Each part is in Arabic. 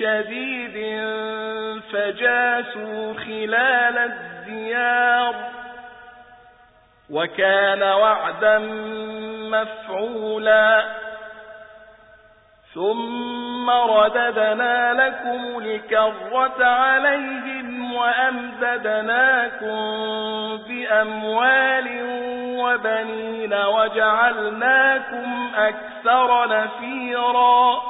شديد فجاسوا خلال الديار وكان وعدا مفعولا. ثم رددنا لكم الكرة عليهم وأمددناكم بأموال وبنين وجعلناكم أكثر نفيرا.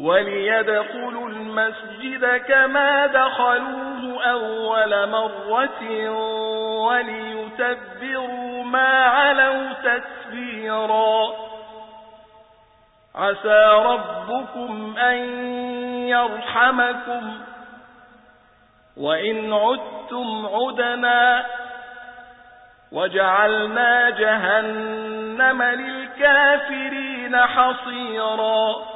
وليدخلوا المسجد كما دخلوه أول مرة وليتبروا ما علوا تتبيرا. عسى ربكم أن يرحمكم. وإن عدتم عدنا وجعلنا جهنم للكافرين حصيرا.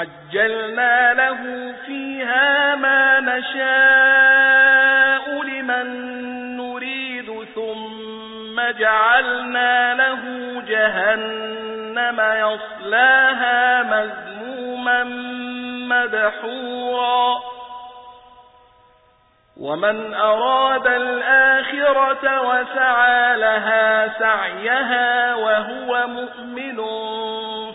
عجلنا له فيها ما نشاء لمن نريد ثم جعلنا له جهنم يصلاها مذموما مدحورا. ومن أراد الآخرة وسعى لها سعيها وهو مؤمن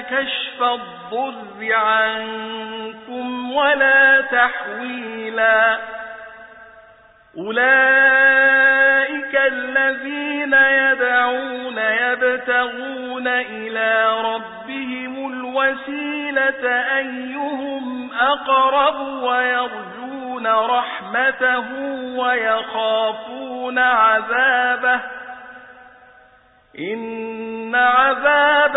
كشف الضر عنكم ولا تحويلا. أولئك الذين يدعون يبتغون إلى ربهم الوسيلة أيهم أقرب ويرجون رحمته ويخافون عذابه. إن عذاب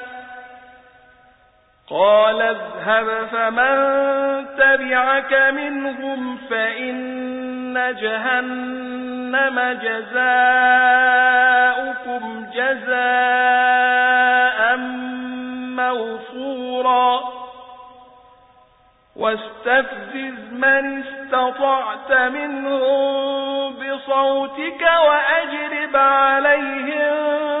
قال اذهب فمن تبعك منهم فإن جهنم جزاؤكم جزاء موفورا. واستفزز من استطعت منهم بصوتك وأجرب عليهم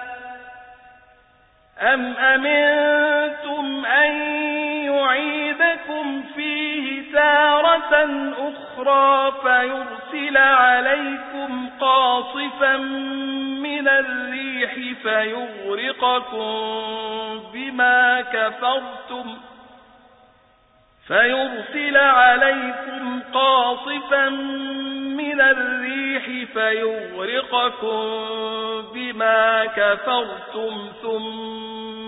أم أمنتم أن يعيدكم فيه تارة أخرى فيرسل عليكم قاصفا من الريح فيغرقكم بما كفرتم فيرسل عليكم قاصفا من الريح فيغرقكم بما كفرتم ثم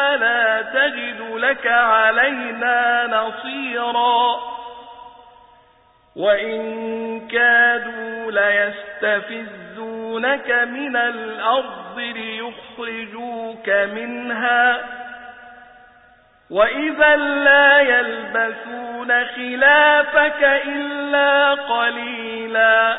لا تجد لك علينا نصيرا. وإن كادوا ليستفزونك من الأرض ليخرجوك منها. وإذا لا يلبثون خلافك إلا قليلا.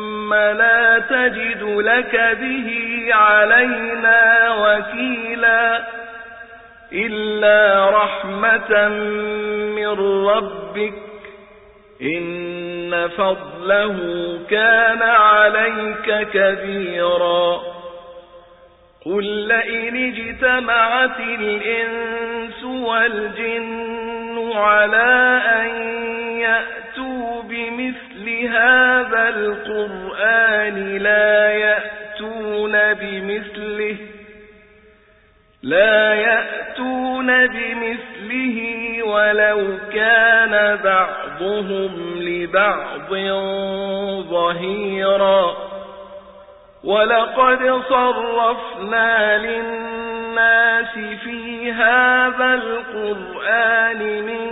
لا تجد لك به علينا وكيلا إلا رحمة من ربك إن فضله كان عليك كبيرا قل لئن اجتمعت الإنس والجن على أن يأتوا بمثل هذا القرآن لا يأتون بمثله لا يأتون بمثله ولو كان بعضهم لبعض ظهيرا. ولقد صرفنا للناس في هذا القرآن من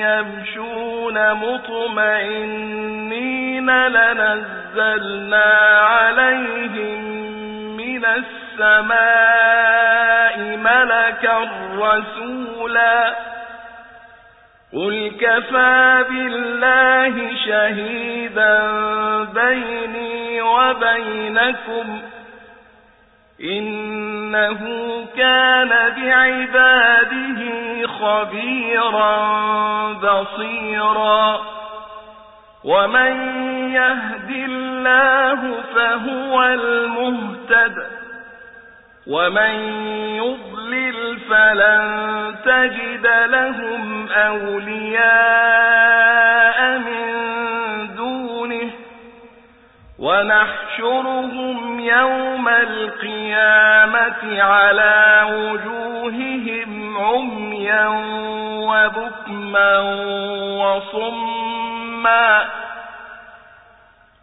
يمشون مطمئنين لنزلنا عليهم من السماء ملكا رسولا. قل كفى بالله شهيدا بيني وبينكم. إنه كان بعباده خبيرا بصيرا. ومن يهد الله فهو المهتد. ومن يضلل فلن تجد لهم أولياء من دونه. ونحشرهم يوم القيامة على وجوههم عميا وبكما وصما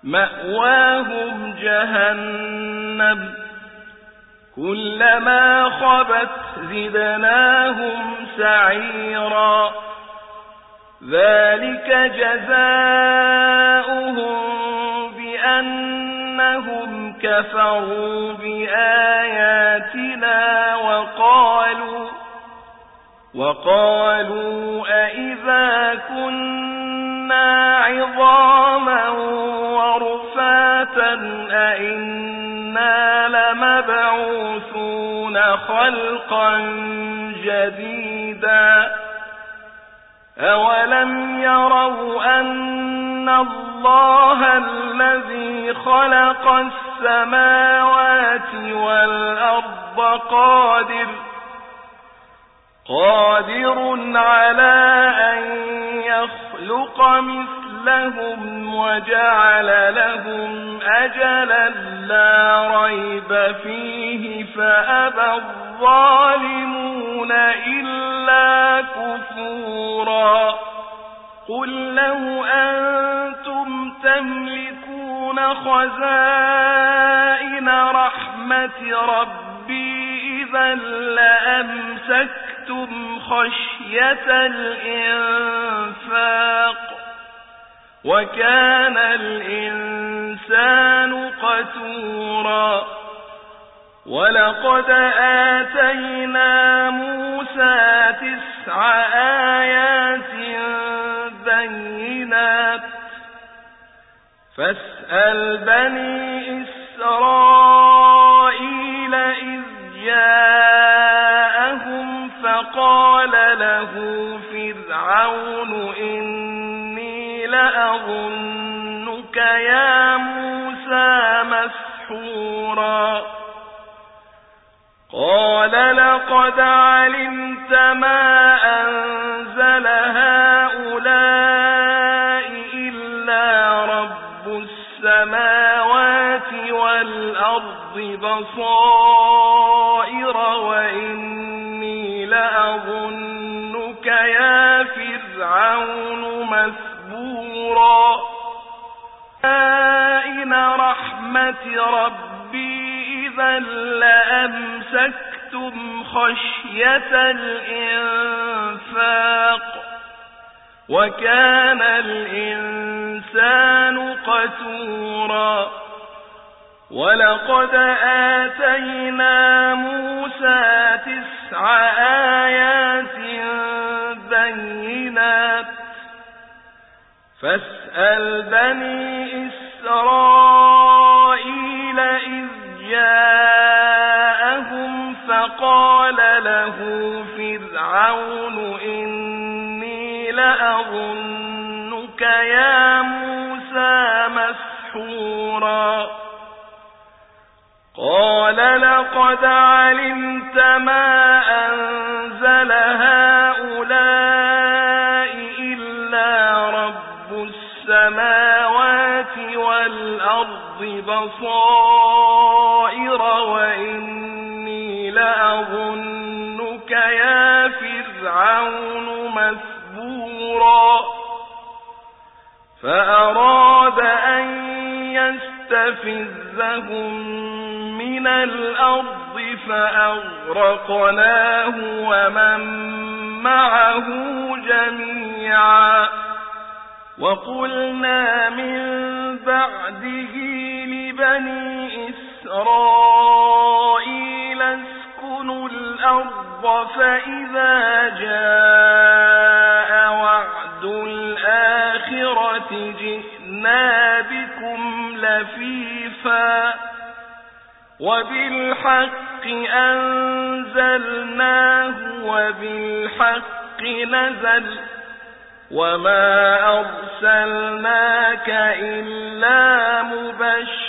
مأواهم جهنم كلما خبت زدناهم سعيرا ذلك جزاؤهم بأنهم كفروا بآياتنا وقالوا وقالوا أئذا كنا عظاما ورفاتا أئنا لمبعوثون خلقا جديدا أولم يروا أن الله الذي خلق السماوات والأرض قادر قادر على أن يخلق مثلهم وجعل لهم أجلا لا ريب فيه فأبى الظالمون إلا كفورا قل لو أنتم تملكون خزائن رحمة ربي إذا لأمسكتم خشية الإنفاق وكان الإنسان قتورا ولقد آتينا موسى تسع آيات بينات فاسأل بني إسرائيل إذ فقال له فرعون إني لأظنك يا موسى مسحورا قال لقد علمت ما أنزل هؤلاء إلا رب السماوات والأرض بصائر إن رحمة ربي إذا لأمسكتم خشية الإنفاق وكان الإنسان قتورا ولقد آتينا موسى تسع آيات بينات فاسأل بني إسرائيل إذ جاءهم فقال له فرعون إني لأظنك يا موسى مسحورا. قال لقد علمت ما بصائر وإني لأظنك يا فرعون مثبورا. فأراد أن يستفزهم من الأرض فأغرقناه ومن معه جميعا. وقلنا من بعده لبني إسرائيل اسكنوا الأرض فإذا جاء وعد الآخرة جئنا بكم لفيفا وبالحق أنزلناه وبالحق نزل وما أرسلناك إلا مبشرا